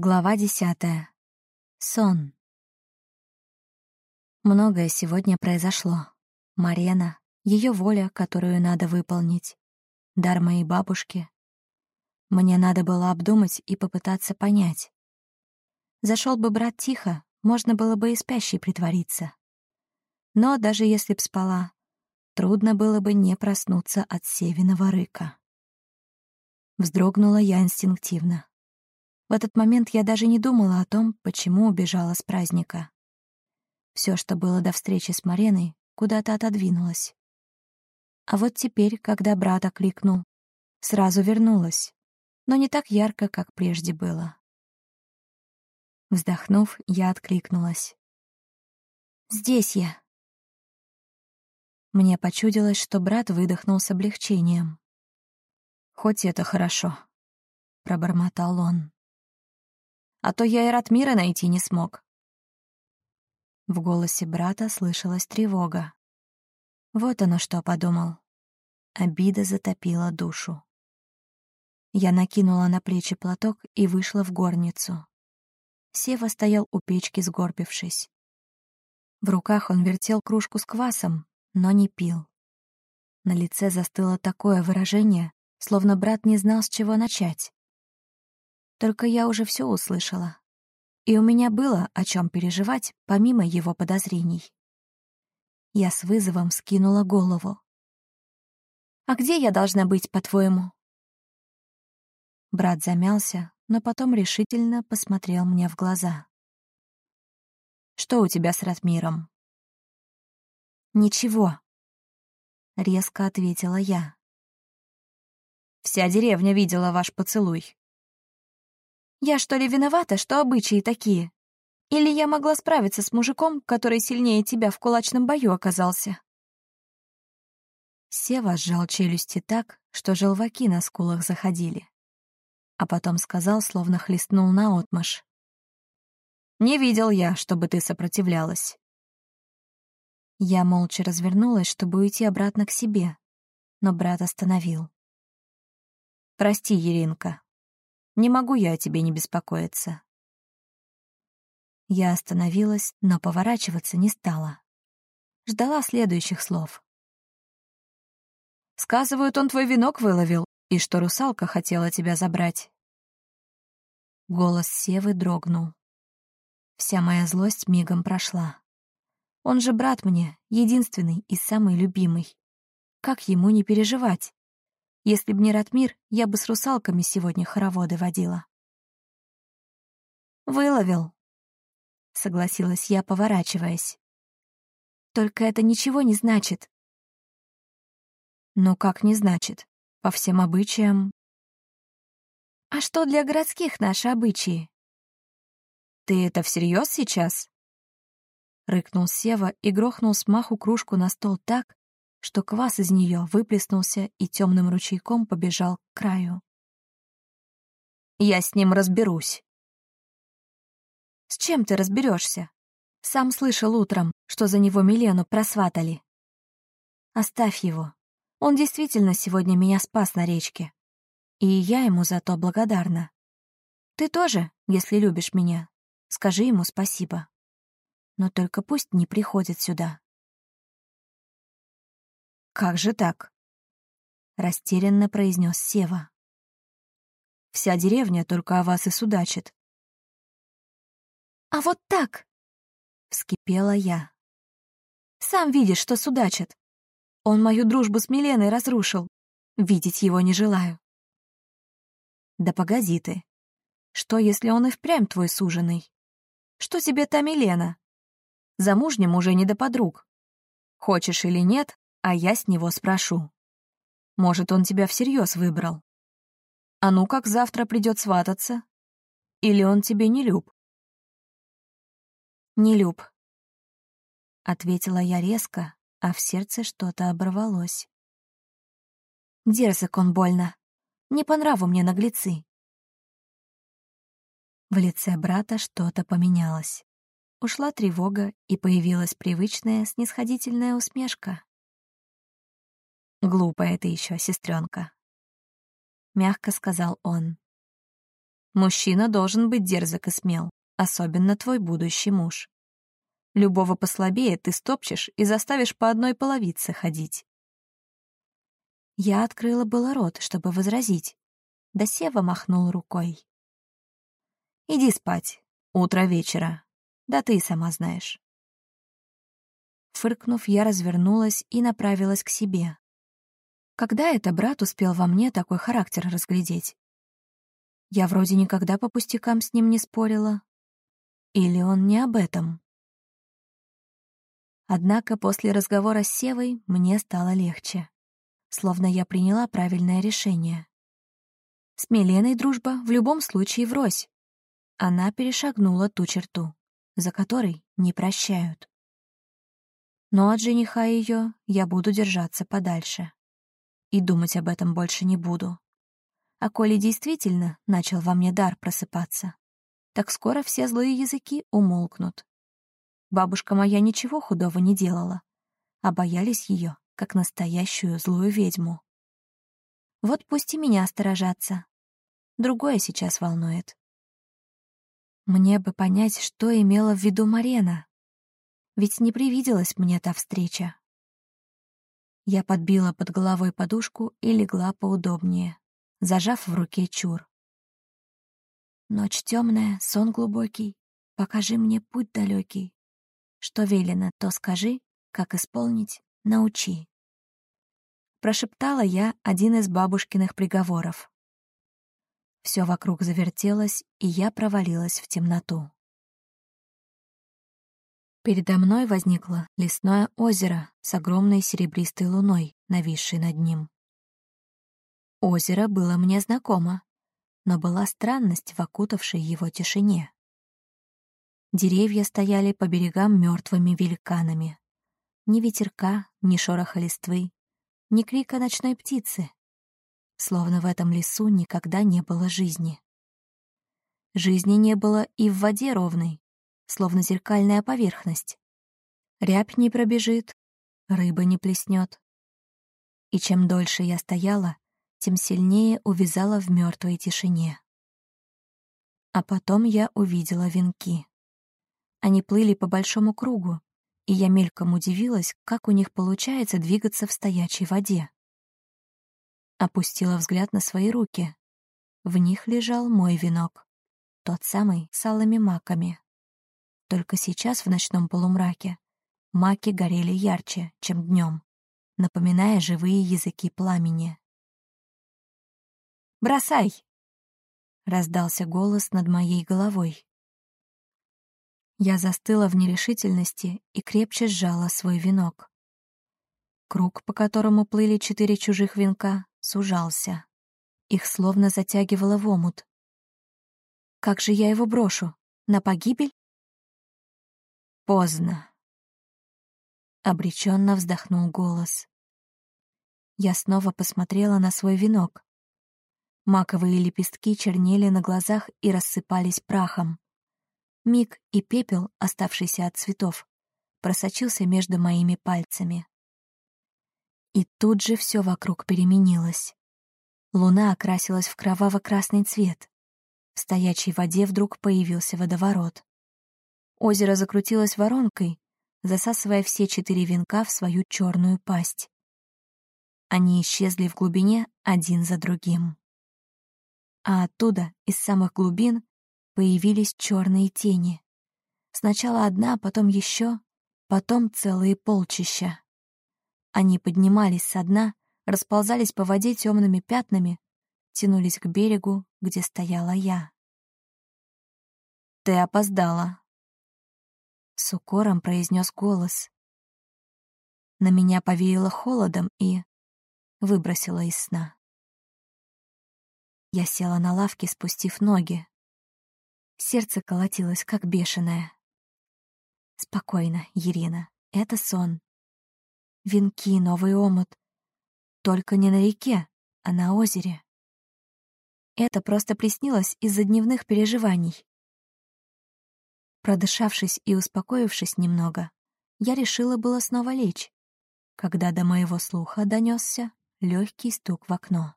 Глава десятая. Сон. Многое сегодня произошло. Марена, ее воля, которую надо выполнить, дар моей бабушки. Мне надо было обдумать и попытаться понять. Зашел бы брат тихо, можно было бы и спящей притвориться. Но даже если б спала, трудно было бы не проснуться от севиного рыка. Вздрогнула я инстинктивно. В этот момент я даже не думала о том, почему убежала с праздника. Все, что было до встречи с Мареной, куда-то отодвинулось. А вот теперь, когда брат окликнул, сразу вернулась, но не так ярко, как прежде было. Вздохнув, я откликнулась. «Здесь я». Мне почудилось, что брат выдохнул с облегчением. «Хоть это хорошо», — пробормотал он а то я и Ратмира найти не смог». В голосе брата слышалась тревога. Вот оно что подумал. Обида затопила душу. Я накинула на плечи платок и вышла в горницу. Сева стоял у печки, сгорбившись. В руках он вертел кружку с квасом, но не пил. На лице застыло такое выражение, словно брат не знал, с чего начать. Только я уже все услышала. И у меня было о чем переживать, помимо его подозрений. Я с вызовом скинула голову. «А где я должна быть, по-твоему?» Брат замялся, но потом решительно посмотрел мне в глаза. «Что у тебя с Ратмиром?» «Ничего», — резко ответила я. «Вся деревня видела ваш поцелуй», я что ли виновата, что обычаи такие? Или я могла справиться с мужиком, который сильнее тебя в кулачном бою оказался?» Сева сжал челюсти так, что желваки на скулах заходили. А потом сказал, словно хлестнул наотмашь. «Не видел я, чтобы ты сопротивлялась». Я молча развернулась, чтобы уйти обратно к себе, но брат остановил. «Прости, Еринка, не могу я о тебе не беспокоиться». Я остановилась, но поворачиваться не стала. Ждала следующих слов. «Сказывают, он твой венок выловил, и что русалка хотела тебя забрать». Голос Севы дрогнул. Вся моя злость мигом прошла. Он же брат мне, единственный и самый любимый. Как ему не переживать? Если б не Ратмир, я бы с русалками сегодня хороводы водила. «Выловил», — согласилась я, поворачиваясь. «Только это ничего не значит». «Ну как не значит? По всем обычаям...» «А что для городских наши обычаи?» «Ты это всерьез сейчас?» Рыкнул Сева и грохнул смаху кружку на стол так, что квас из нее выплеснулся и темным ручейком побежал к краю. «Я с ним разберусь». «С чем ты разберешься? Сам слышал утром, что за него Милену просватали. Оставь его. Он действительно сегодня меня спас на речке. И я ему за то благодарна. Ты тоже, если любишь меня, скажи ему спасибо. Но только пусть не приходит сюда. «Как же так?» — растерянно произнес Сева. «Вся деревня только о вас и судачит». «А вот так!» — вскипела я. «Сам видишь, что судачит. Он мою дружбу с Миленой разрушил. Видеть его не желаю». «Да погоди ты. Что, если он и впрямь твой суженый? Что тебе та Милена? Замужним уже не до подруг. Хочешь или нет, а я с него спрошу. Может, он тебя всерьез выбрал? А ну как завтра придет свататься? Или он тебе не люб? Не люб, — ответила я резко, а в сердце что-то оборвалось. Дерзок он больно. Не по нраву мне наглецы. В лице брата что-то поменялось. Ушла тревога, и появилась привычная снисходительная усмешка. «Глупая ты еще, сестренка», — мягко сказал он. Мужчина должен быть дерзок и смел, особенно твой будущий муж. Любого послабее ты стопчешь и заставишь по одной половице ходить. Я открыла было рот, чтобы возразить. Да Сева махнул рукой. «Иди спать. Утро вечера. Да ты и сама знаешь». Фыркнув, я развернулась и направилась к себе. Когда это брат успел во мне такой характер разглядеть? Я вроде никогда по пустякам с ним не спорила. Или он не об этом? Однако после разговора с Севой мне стало легче словно я приняла правильное решение. С Миленой дружба в любом случае врозь. Она перешагнула ту черту, за которой не прощают. Но от жениха ее я буду держаться подальше. И думать об этом больше не буду. А коли действительно начал во мне дар просыпаться, так скоро все злые языки умолкнут. Бабушка моя ничего худого не делала, а боялись ее как настоящую злую ведьму. Вот пусть и меня сторожатся. Другое сейчас волнует. Мне бы понять, что имела в виду Марена. Ведь не привиделась мне та встреча. Я подбила под головой подушку и легла поудобнее, зажав в руке чур. Ночь темная, сон глубокий, покажи мне путь далекий. Что велено, то скажи, как исполнить, научи. Прошептала я один из бабушкиных приговоров. Все вокруг завертелось, и я провалилась в темноту. Передо мной возникло лесное озеро с огромной серебристой луной, нависшей над ним. Озеро было мне знакомо, но была странность в окутавшей его тишине. Деревья стояли по берегам мертвыми великанами. Ни ветерка, ни шороха листвы, ни крика ночной птицы. Словно в этом лесу никогда не было жизни. Жизни не было и в воде ровной, словно зеркальная поверхность. Рябь не пробежит, рыба не плеснет. И чем дольше я стояла, тем сильнее увязала в мертвой тишине. А потом я увидела венки. Они плыли по большому кругу, и я мельком удивилась, как у них получается двигаться в стоячей воде. Опустила взгляд на свои руки. В них лежал мой венок, тот самый с алыми маками. Только сейчас в ночном полумраке маки горели ярче, чем днем, напоминая живые языки пламени. «Бросай!» — раздался голос над моей головой. Я застыла в нерешительности и крепче сжала свой венок. Круг, по которому плыли четыре чужих венка, сужался. Их словно затягивало в омут. Как же я его брошу? На погибель? Поздно. Обреченно вздохнул голос. Я снова посмотрела на свой венок. Маковые лепестки чернели на глазах и рассыпались прахом. Миг и пепел, оставшийся от цветов, просочился между моими пальцами. И тут же все вокруг переменилось. Луна окрасилась в кроваво-красный цвет. В стоячей воде вдруг появился водоворот. Озеро закрутилось воронкой, засасывая все четыре венка в свою черную пасть. Они исчезли в глубине один за другим. А оттуда, из самых глубин, появились черные тени. Сначала одна, потом еще, потом целые полчища. Они поднимались со дна, расползались по воде темными пятнами, тянулись к берегу, где стояла я. «Ты опоздала», — с укором произнес голос. На меня повеяло холодом и выбросило из сна. Я села на лавке, спустив ноги. Сердце колотилось, как бешеное. Спокойно, Ирина, это сон. Венки, новый омут. Только не на реке, а на озере. Это просто приснилось из-за дневных переживаний. Продышавшись и успокоившись немного, я решила было снова лечь, когда до моего слуха донесся легкий стук в окно.